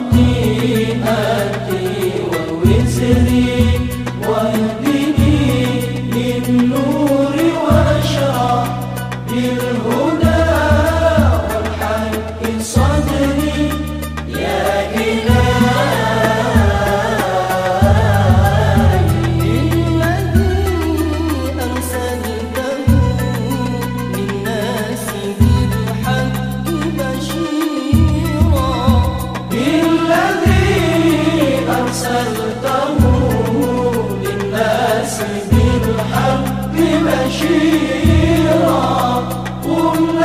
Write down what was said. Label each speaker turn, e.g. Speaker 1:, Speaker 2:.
Speaker 1: me كثيرا. قم